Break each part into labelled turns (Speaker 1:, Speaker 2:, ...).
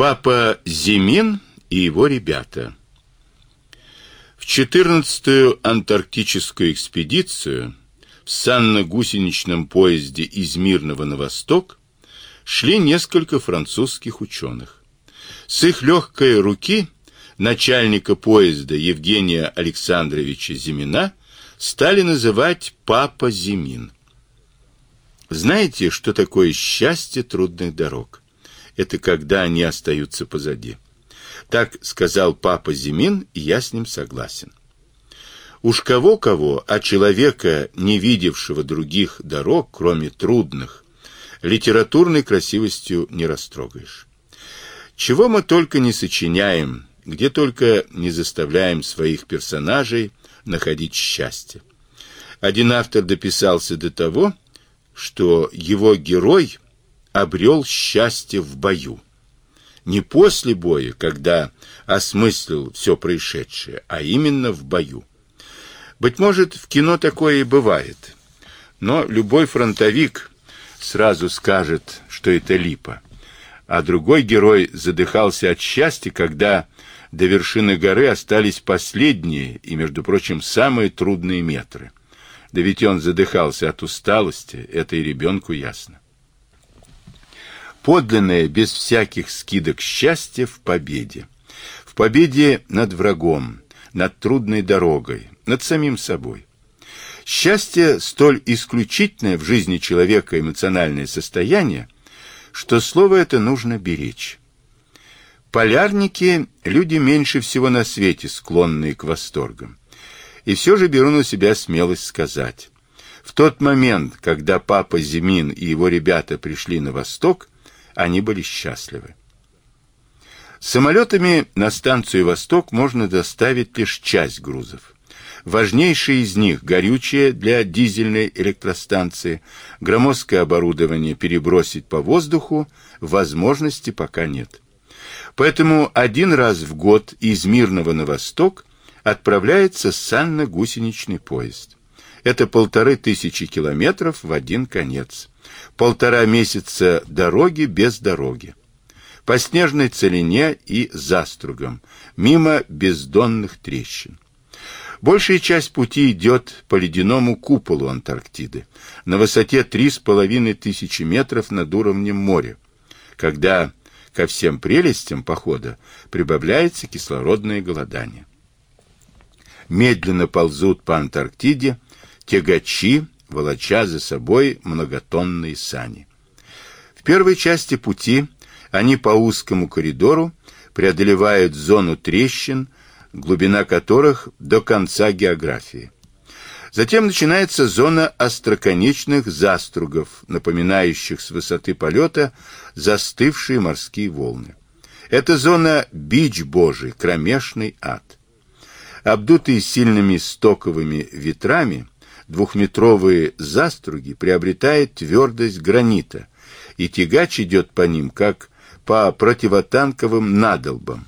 Speaker 1: Папа Зимин и его ребята. В 14-ю антарктическую экспедицию в санно-гусеничном поезде из Мирного на восток шли несколько французских ученых. С их легкой руки начальника поезда Евгения Александровича Зимина стали называть «Папа Зимин». Знаете, что такое счастье трудных дорог? Это когда они остаются позади. Так сказал папа Зимин, и я с ним согласен. Уж кого-кого, а человека, не видевшего других дорог, кроме трудных, литературной красивостью не растрогаешь. Чего мы только не сочиняем, где только не заставляем своих персонажей находить счастье. Один автор дописался до того, что его герой обрел счастье в бою. Не после боя, когда осмыслил все происшедшее, а именно в бою. Быть может, в кино такое и бывает. Но любой фронтовик сразу скажет, что это липа. А другой герой задыхался от счастья, когда до вершины горы остались последние и, между прочим, самые трудные метры. Да ведь он задыхался от усталости, это и ребенку ясно. Подлинное, без всяких скидок счастье в победе. В победе над врагом, над трудной дорогой, над самим собой. Счастье столь исключительное в жизни человека эмоциональное состояние, что слово это нужно беречь. Полярники – люди меньше всего на свете, склонные к восторгам. И все же беру на себя смелость сказать. В тот момент, когда папа Зимин и его ребята пришли на восток, они были счастливы. Самолетами на станцию «Восток» можно доставить лишь часть грузов. Важнейшие из них – горючее для дизельной электростанции, громоздкое оборудование перебросить по воздуху возможности пока нет. Поэтому один раз в год из Мирного на восток отправляется санно-гусеничный поезд. Это полторы тысячи километров в один конец полтора месяца дороги без дороги, по снежной целине и застругам, мимо бездонных трещин. Большая часть пути идет по ледяному куполу Антарктиды, на высоте три с половиной тысячи метров над уровнем моря, когда ко всем прелестям похода прибавляется кислородное голодание. Медленно ползут по Антарктиде тягачи волоча за собой многотонные сани. В первой части пути они по узкому коридору преодолевают зону трещин, глубина которых до конца географии. Затем начинается зона остроконечных застругов, напоминающих с высоты полета застывшие морские волны. Это зона бич Божий, кромешный ад. Обдутые сильными стоковыми ветрами, двухметровые заструги приобретают твердость гранита, и тягач идет по ним, как по противотанковым надолбам.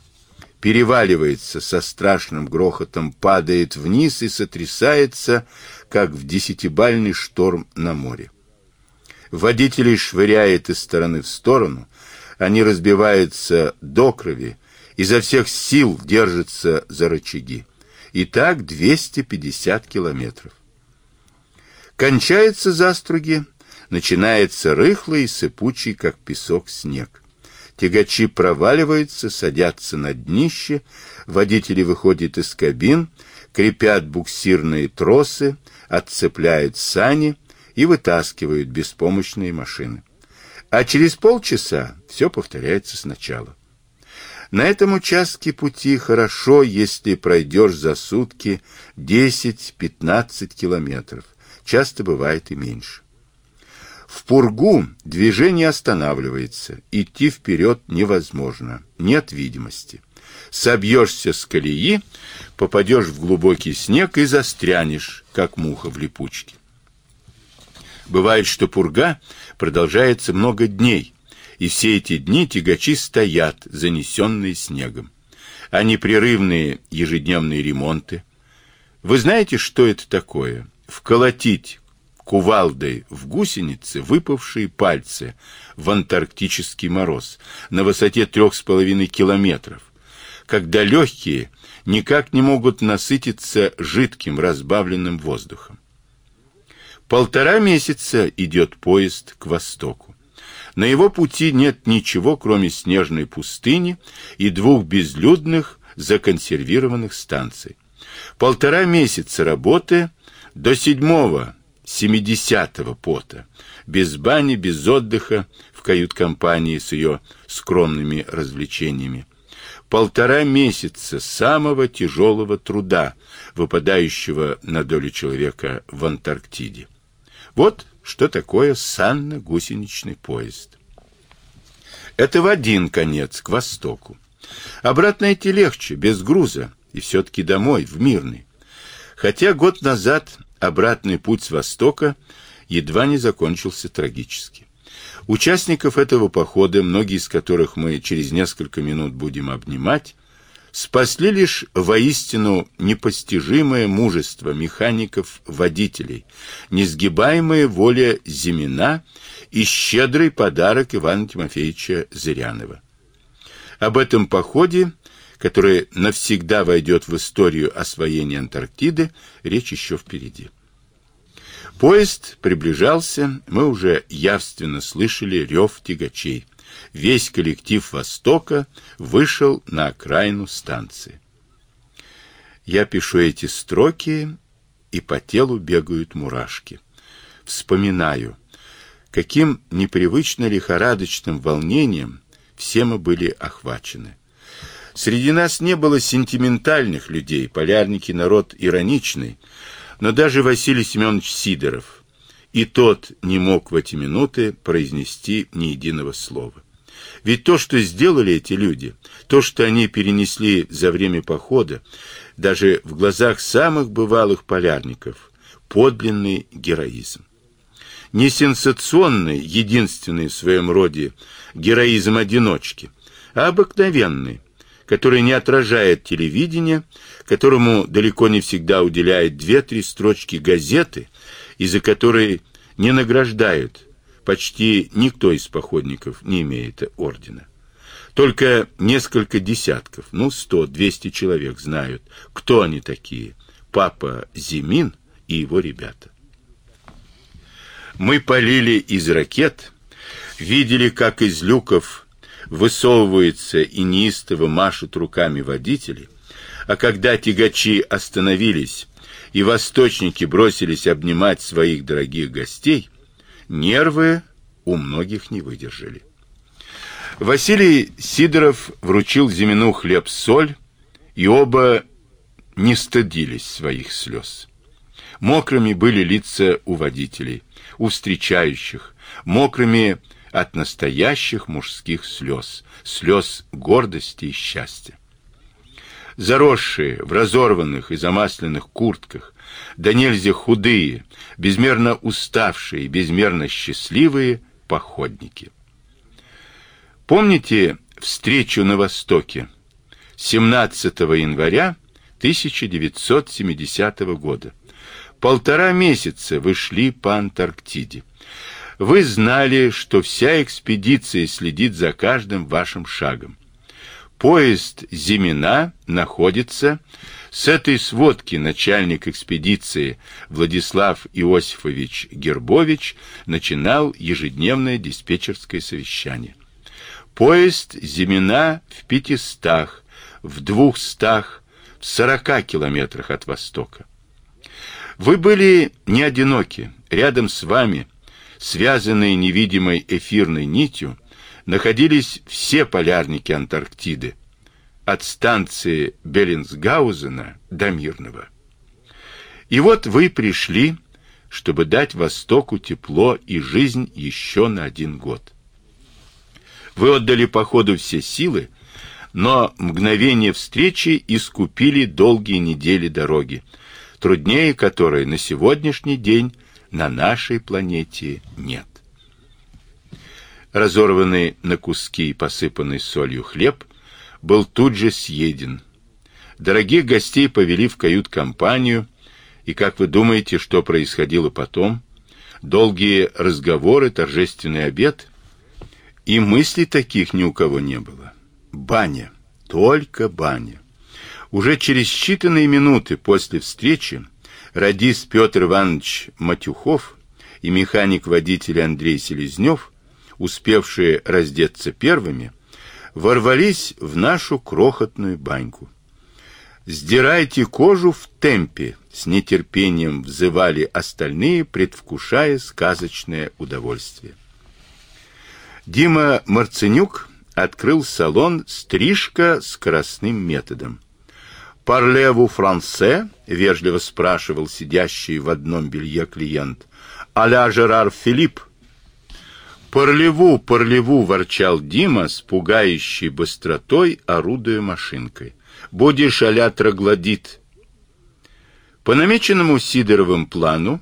Speaker 1: Переваливается со страшным грохотом, падает вниз и сотрясается, как в десятибальный шторм на море. Водителей швыряет из стороны в сторону, они разбиваются до крови, изо всех сил держатся за рычаги. И так 250 километров. Кончаются заструги, начинается рыхлый и сыпучий, как песок, снег. Тягачи проваливаются, садятся на днище, водители выходят из кабин, крепят буксирные тросы, отцепляют сани и вытаскивают беспомощные машины. А через полчаса все повторяется сначала. На этом участке пути хорошо, если пройдешь за сутки 10-15 километров часто бывает и меньше. В пургу движение останавливается, идти вперед невозможно, нет видимости. Собьешься с колеи, попадешь в глубокий снег и застрянешь, как муха в липучке. Бывает, что пурга продолжается много дней, и все эти дни тягачи стоят, занесенные снегом. А непрерывные ежедневные ремонты. Вы знаете, что это такое? Вколотить кувалдой в гусенице выпавшие пальцы в антарктический мороз на высоте трех с половиной километров, когда легкие никак не могут насытиться жидким разбавленным воздухом. Полтора месяца идет поезд к востоку. На его пути нет ничего, кроме снежной пустыни и двух безлюдных законсервированных станций. Полтора месяца работы до седьмого, семидесятого пота, без бани, без отдыха в кают-компании с ее скромными развлечениями. Полтора месяца самого тяжелого труда, выпадающего на долю человека в Антарктиде. Вот что такое санно-гусеничный поезд. Это в один конец, к востоку. Обратно идти легче, без груза, и все-таки домой, в Мирный. Хотя год назад обратный путь с востока едва не закончился трагически. Участников этого похода, многие из которых мы через несколько минут будем обнимать, спасли лишь воистину непостижимое мужество механиков-водителей, несгибаемая воля Зимина и щедрый подарок Ивана Тимофеевича Зырянова. Об этом походе, который навсегда войдет в историю освоения Антарктиды, речь еще впереди. Поезд приближался, мы уже явственно слышали рев тягачей. Весь коллектив Востока вышел на окраину станции. Я пишу эти строки, и по телу бегают мурашки. Вспоминаю, каким непривычно лихорадочным волнением все мы были охвачены. Среди нас не было сентиментальных людей, полярники народ ироничный, но даже Василий Семенович Сидоров, и тот не мог в эти минуты произнести ни единого слова. Ведь то, что сделали эти люди, то, что они перенесли за время похода, даже в глазах самых бывалых полярников, подлинный героизм не сенсационный, единственный в своем роде героизм одиночки, а обыкновенный, который не отражает телевидение, которому далеко не всегда уделяет две-три строчки газеты, и за которые не награждают. Почти никто из походников не имеет ордена. Только несколько десятков, ну, сто, двести человек знают, кто они такие. Папа Зимин и его ребята. Мы полили из ракет, видели, как из люков высовываются и неистово машут руками водители, а когда тягачи остановились и восточники бросились обнимать своих дорогих гостей, нервы у многих не выдержали. Василий Сидоров вручил Зимину хлеб-соль, и оба не стыдились своих слез. Мокрыми были лица у водителей, у встречающих, мокрыми от настоящих мужских слез, слез гордости и счастья. Заросшие, в разорванных и замасленных куртках, да нельзя худые, безмерно уставшие, безмерно счастливые походники. Помните встречу на Востоке 17 января 1970 года? Полтора месяца вы шли по Антарктиде. Вы знали, что вся экспедиция следит за каждым вашим шагом. Поезд Зимина находится с этой сводки начальник экспедиции Владислав Иосифович Гербович начинал ежедневное диспетчерское совещание. Поезд Зимина в пятистах, в двухстах, в сорока километрах от востока. Вы были не одиноки. Рядом с вами, связанные невидимой эфирной нитью, находились все полярники Антарктиды, от станции Беллинсгаузена до Мирного. И вот вы пришли, чтобы дать Востоку тепло и жизнь еще на один год. Вы отдали походу все силы, но мгновение встречи искупили долгие недели дороги, труднее которой на сегодняшний день на нашей планете нет. Разорванный на куски и посыпанный солью хлеб был тут же съеден. Дорогих гостей повели в кают-компанию, и как вы думаете, что происходило потом? долгие разговоры, торжественный обед. И мыслей таких ни у кого не было. Баня, только баня. Уже через считанные минуты после встречи радист Петр Иванович Матюхов и механик-водитель Андрей Селезнев, успевшие раздеться первыми, ворвались в нашу крохотную баньку. «Сдирайте кожу в темпе!» — с нетерпением взывали остальные, предвкушая сказочное удовольствие. Дима Марценюк открыл салон «Стрижка скоростным методом». «Парлеву франце?» — вежливо спрашивал сидящий в одном белье клиент. «Аля Жерар Филипп?» «Парлеву, парлеву!» — ворчал Дима с пугающей быстротой, орудуя машинкой. «Будешь аля троглодит!» По намеченному Сидоровым плану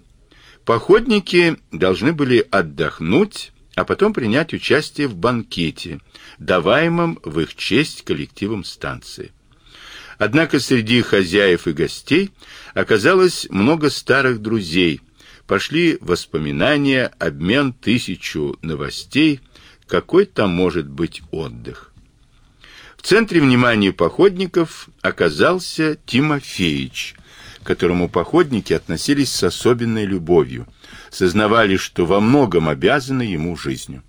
Speaker 1: походники должны были отдохнуть, а потом принять участие в банкете, даваемом в их честь коллективом станции. Однако среди хозяев и гостей оказалось много старых друзей. Пошли воспоминания, обмен тысячу новостей. Какой там может быть отдых? В центре внимания походников оказался Тимофеич, к которому походники относились с особенной любовью, сознавали, что во многом обязаны ему жизнью.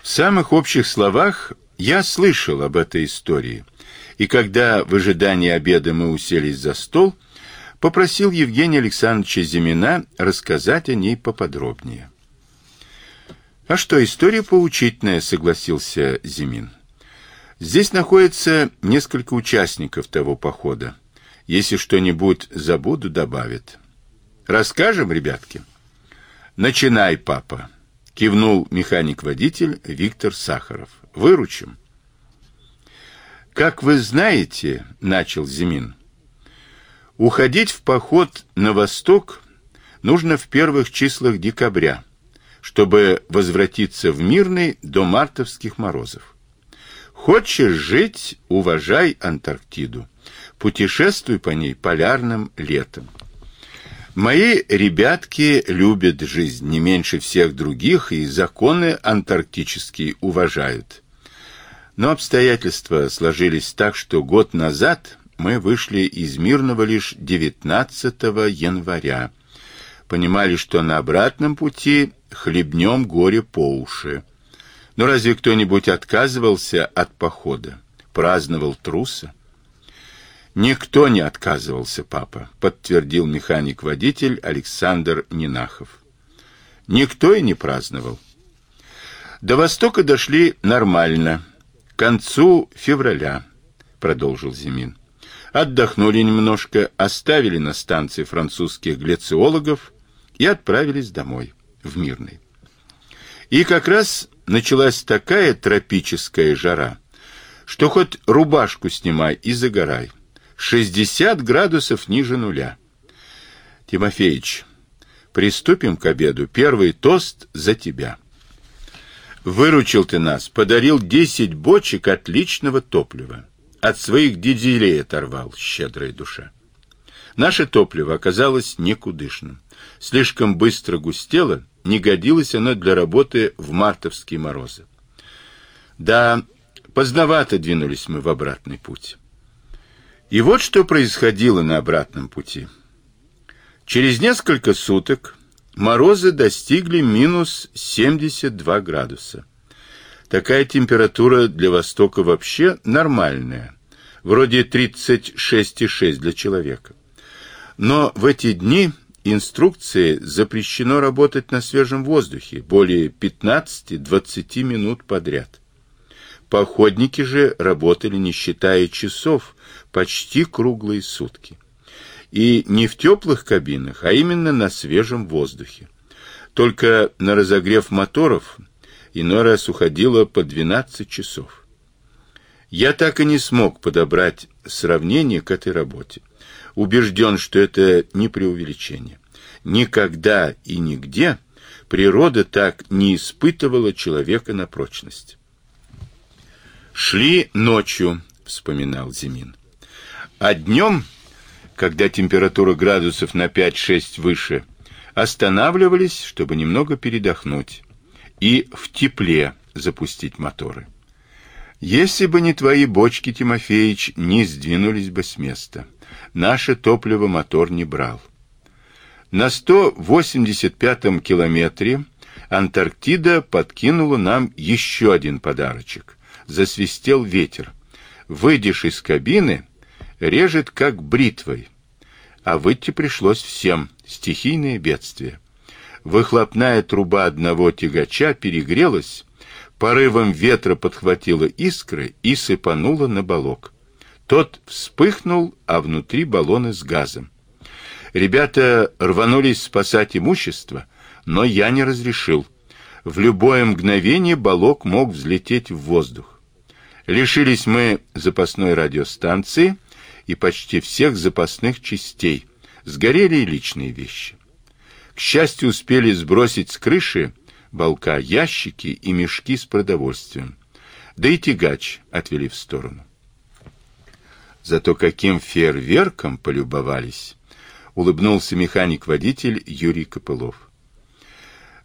Speaker 1: В самых общих словах я слышал об этой истории, и когда в ожидании обеда мы уселись за стол, попросил Евгения Александровича Зимина рассказать о ней поподробнее. «А что, история поучительная», — согласился Зимин. «Здесь находится несколько участников того похода. Если что-нибудь забуду, добавят. Расскажем, ребятки?» «Начинай, папа», — кивнул механик-водитель Виктор Сахаров. «Выручим». Как вы знаете, начал Зимин, уходить в поход на восток нужно в первых числах декабря, чтобы возвратиться в мирный до мартовских морозов. Хочешь жить, уважай Антарктиду. Путешествуй по ней полярным летом. Мои ребятки любят жизнь не меньше всех других и законы антарктические уважают. Но обстоятельства сложились так, что год назад мы вышли из Мирного лишь 19 января. Понимали, что на обратном пути хлебнем горе по уши. Но разве кто-нибудь отказывался от похода? Праздновал труса? Никто не отказывался, папа, подтвердил механик-водитель Александр Нинахов. Никто и не праздновал. До Востока дошли нормально, концу февраля, продолжил Зимин. Отдохнули немножко, оставили на станции французских глициологов и отправились домой, в Мирный. И как раз началась такая тропическая жара, что хоть рубашку снимай и загорай. 60 градусов ниже нуля. Тимофеич, приступим к обеду. Первый тост за тебя. Выручил ты нас, подарил десять бочек отличного топлива. От своих дизелей оторвал, щедрая душа. Наше топливо оказалось никудышным. Слишком быстро густело, не годилось оно для работы в мартовские морозы. Да, поздновато двинулись мы в обратный путь. И вот что происходило на обратном пути. Через несколько суток Морозы достигли минус 72 градуса. Такая температура для Востока вообще нормальная, вроде 36,6 для человека. Но в эти дни инструкции запрещено работать на свежем воздухе более 15-20 минут подряд. Походники же работали, не считая часов, почти круглые сутки. И не в теплых кабинах, а именно на свежем воздухе. Только на разогрев моторов иной раз уходило по 12 часов. Я так и не смог подобрать сравнение к этой работе. Убежден, что это не преувеличение. Никогда и нигде природа так не испытывала человека на прочность. «Шли ночью», — вспоминал Зимин. «А днем когда температура градусов на 5-6 выше, Останавливались, чтобы немного передохнуть и в тепле запустить моторы. Если бы не твои бочки, Тимофеич, не сдвинулись бы с места. Наше топливо мотор не брал. На 185-м километре Антарктида подкинула нам еще один подарочек. Засвистел ветер. Выйдешь из кабины, режет как бритвой. А выйти пришлось всем. Стихийное бедствие. Выхлопная труба одного тягача перегрелась, порывом ветра подхватила искры и сыпанула на балок. Тот вспыхнул, а внутри баллоны с газом. Ребята рванулись спасать имущество, но я не разрешил. В любое мгновение балок мог взлететь в воздух. Лишились мы запасной радиостанции и почти всех запасных частей. Сгорели и личные вещи. К счастью, успели сбросить с крыши балка ящики и мешки с продовольствием. Да и тягач отвели в сторону. Зато каким фейерверком полюбовались, улыбнулся механик-водитель Юрий Копылов.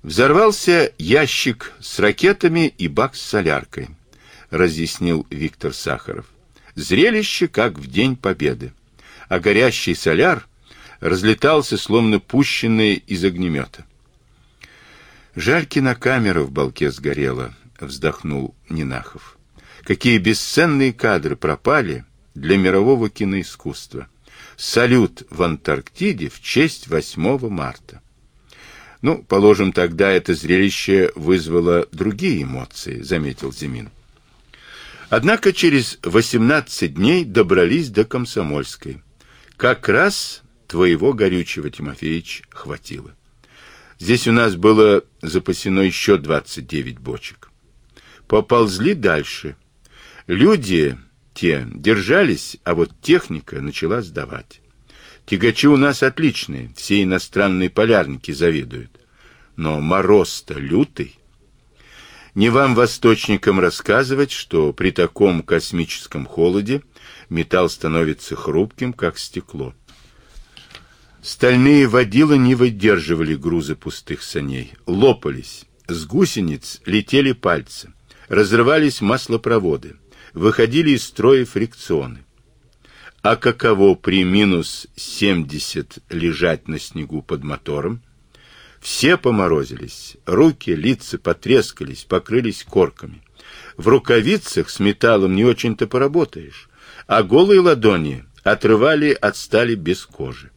Speaker 1: Взорвался ящик с ракетами и бак с соляркой, разъяснил Виктор Сахаров. Зрелище как в день победы. А горящий соляр разлетался словно пущенный из огнемета. Жаль, кинокамера в балке сгорела, вздохнул Нинахов. Какие бесценные кадры пропали для мирового киноискусства. Салют в Антарктиде в честь 8 марта. Ну, положим, тогда это зрелище вызвало другие эмоции, заметил Зимин. Однако через 18 дней добрались до Комсомольской. Как раз твоего горючего, Тимофеич, хватило. Здесь у нас было запасено еще 29 бочек. Поползли дальше. Люди те держались, а вот техника начала сдавать. Тягачи у нас отличные, все иностранные полярники завидуют. Но мороз-то лютый. Не вам, восточникам, рассказывать, что при таком космическом холоде металл становится хрупким, как стекло. Стальные водила не выдерживали груза пустых саней, лопались, с гусениц летели пальцы, разрывались маслопроводы, выходили из строя фрикционы. А каково при минус 70 лежать на снегу под мотором? Все поморозились, руки, лица потрескались, покрылись корками. В рукавицах с металлом не очень-то поработаешь, а голые ладони отрывали от стали без кожи.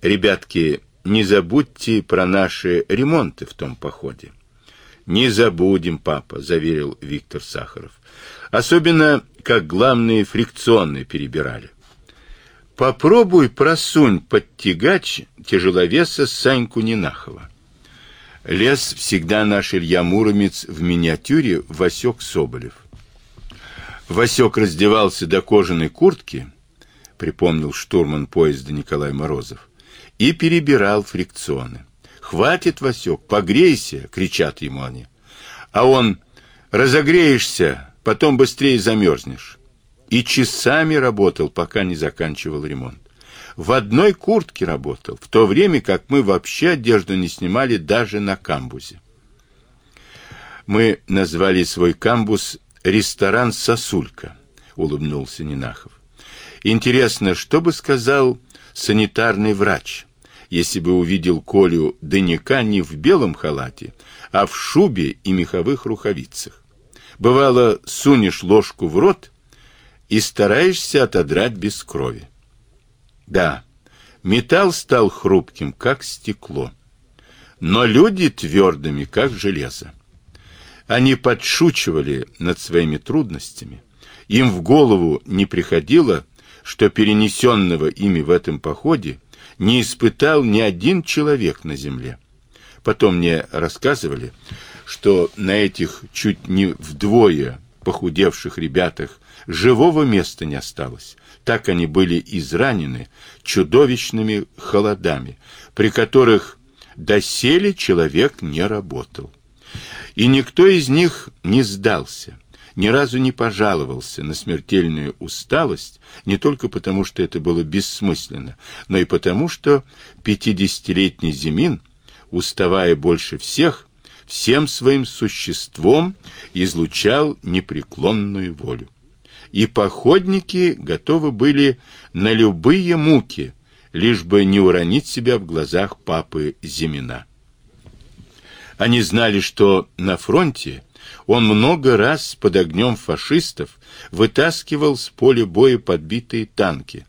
Speaker 1: Ребятки, не забудьте про наши ремонты в том походе. Не забудем, папа, заверил Виктор Сахаров. Особенно, как главные фрикционные перебирали. Попробуй просунь под тягач тяжеловеса Саньку Нинахова. Лес всегда наш Илья Муромец в миниатюре Васек Соболев. Васек раздевался до кожаной куртки, припомнил штурман поезда Николай Морозов и перебирал фрикционы. «Хватит, Васек, погрейся!» — кричат ему они. А он «разогреешься, потом быстрее замерзнешь». И часами работал, пока не заканчивал ремонт. В одной куртке работал, в то время как мы вообще одежду не снимали даже на камбузе. Мы назвали свой камбуз «Ресторан Сосулька», — улыбнулся Нинахов. Интересно, что бы сказал санитарный врач, если бы увидел Колю Дыняка не в белом халате, а в шубе и меховых рукавицах. Бывало, сунешь ложку в рот и стараешься отодрать без крови. Да, металл стал хрупким, как стекло, но люди твердыми, как железо. Они подшучивали над своими трудностями. Им в голову не приходило, что перенесенного ими в этом походе не испытал ни один человек на земле. Потом мне рассказывали, что на этих чуть не вдвое похудевших ребятах живого места не осталось. Так они были изранены чудовищными холодами, при которых доселе человек не работал. И никто из них не сдался, ни разу не пожаловался на смертельную усталость, не только потому, что это было бессмысленно, но и потому, что пятидесятилетний Зимин, уставая больше всех, всем своим существом излучал непреклонную волю. И походники готовы были на любые муки, лишь бы не уронить себя в глазах папы Зимина. Они знали, что на фронте он много раз под огнем фашистов вытаскивал с поля боя подбитые танки.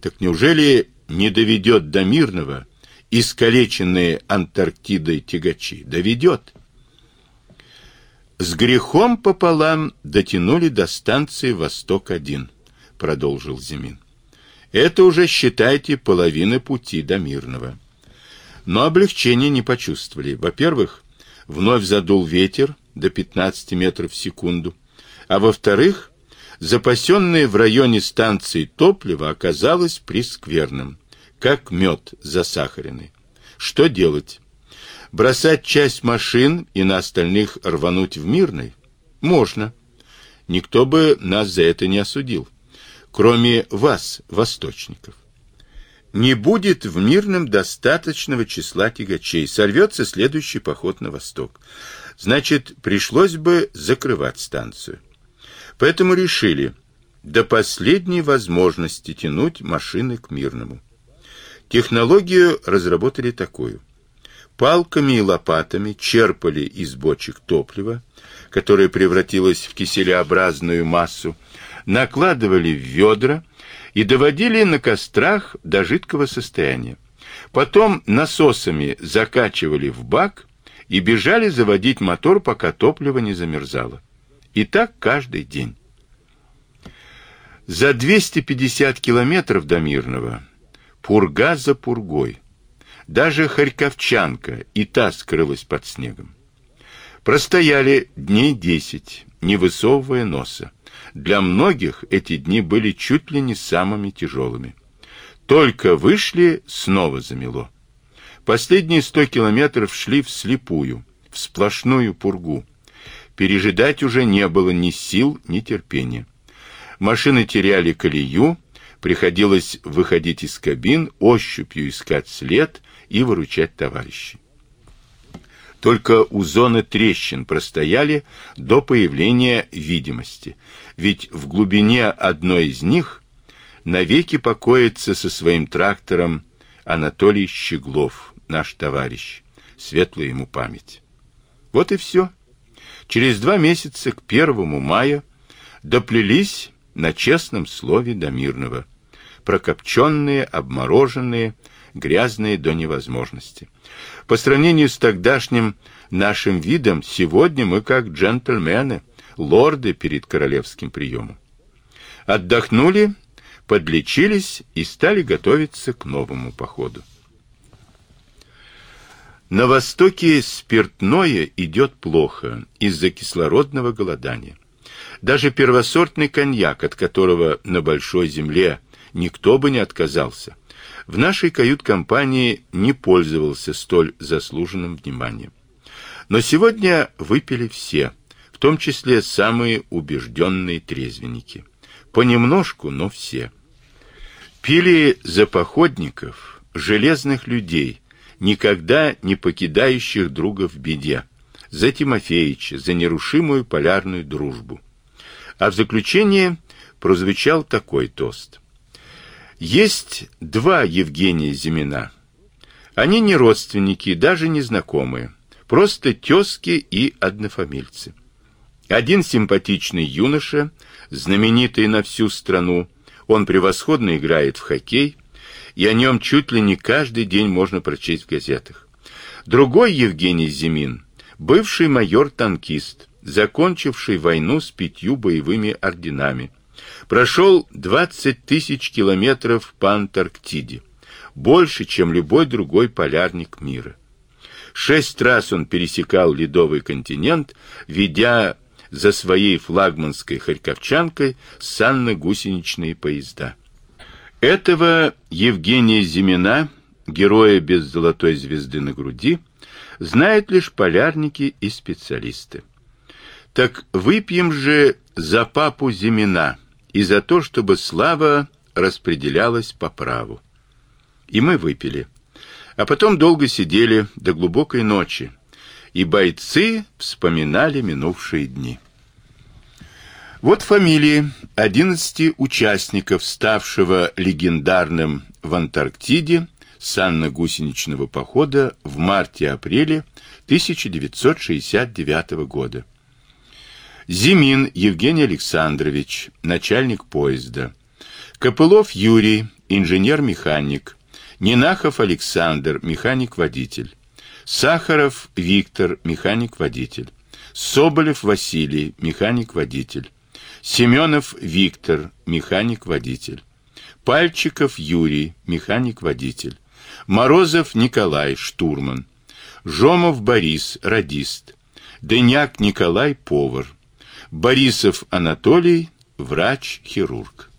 Speaker 1: Так неужели не доведет до мирного искалеченные Антарктидой тягачи? Доведет. С грехом пополам дотянули до станции Восток-1, продолжил Зимин. Это уже, считайте, половина пути до Мирного. Но облегчения не почувствовали. Во-первых, вновь задул ветер до 15 метров в секунду, а во-вторых, запасенное в районе станции топливо оказалось прескверным, как мед засахаренный. Что делать? Бросать часть машин и на остальных рвануть в Мирный? Можно. Никто бы нас за это не осудил кроме вас, восточников. Не будет в Мирном достаточного числа тягачей, сорвется следующий поход на восток. Значит, пришлось бы закрывать станцию. Поэтому решили до последней возможности тянуть машины к Мирному. Технологию разработали такую. Палками и лопатами черпали из бочек топливо, которое превратилось в киселеобразную массу, накладывали в ведра и доводили на кострах до жидкого состояния. Потом насосами закачивали в бак и бежали заводить мотор, пока топливо не замерзало. И так каждый день. За 250 километров до Мирного пурга за пургой. Даже Харьковчанка и та скрылась под снегом. Простояли дней десять, не высовывая носа. Для многих эти дни были чуть ли не самыми тяжелыми. Только вышли, снова замело. Последние сто километров шли вслепую, в сплошную пургу. Пережидать уже не было ни сил, ни терпения. Машины теряли колею, приходилось выходить из кабин, ощупью искать след и выручать товарищей. Только у зоны трещин простояли до появления видимости, ведь в глубине одной из них навеки покоится со своим трактором Анатолий Щеглов, наш товарищ, светлая ему память. Вот и все. Через два месяца, к первому мая, доплелись на честном слове до мирного, прокопченные, обмороженные, грязные до невозможности. По сравнению с тогдашним нашим видом, сегодня мы как джентльмены, лорды перед королевским приемом. Отдохнули, подлечились и стали готовиться к новому походу. На востоке спиртное идет плохо из-за кислородного голодания. Даже первосортный коньяк, от которого на большой земле никто бы не отказался, в нашей кают-компании не пользовался столь заслуженным вниманием. Но сегодня выпили все, в том числе самые убежденные трезвенники. Понемножку, но все. Пили за походников, железных людей, никогда не покидающих друга в беде, за Тимофеича, за нерушимую полярную дружбу. А в заключение прозвучал такой тост. Есть два Евгения Зимина. Они не родственники, даже не знакомые, просто тезки и однофамильцы. Один симпатичный юноша, знаменитый на всю страну, он превосходно играет в хоккей, и о нем чуть ли не каждый день можно прочесть в газетах. Другой Евгений Зимин, бывший майор-танкист, закончивший войну с пятью боевыми орденами, Прошел 20 тысяч километров по Антарктиде, больше, чем любой другой полярник мира. Шесть раз он пересекал ледовый континент, ведя за своей флагманской харьковчанкой санно-гусеничные поезда. Этого Евгения Зимина, героя без золотой звезды на груди, знают лишь полярники и специалисты. Так выпьем же за папу Зимина и за то, чтобы слава распределялась по праву. И мы выпили. А потом долго сидели до глубокой ночи, и бойцы вспоминали минувшие дни. Вот фамилии 11 участников, ставшего легендарным в Антарктиде санно-гусеничного похода в марте-апреле 1969 года. Зимин Евгений Александрович, начальник поезда. Копылов Юрий, инженер-механик. Нинахов Александр, механик-водитель. Сахаров Виктор, механик-водитель. Соболев Василий, механик-водитель. Семенов Виктор, механик-водитель. Пальчиков Юрий, механик-водитель. Морозов Николай, штурман. Жомов Борис, радист. Дыняк Николай, повар. Борисов Анатолий, врач-хирург.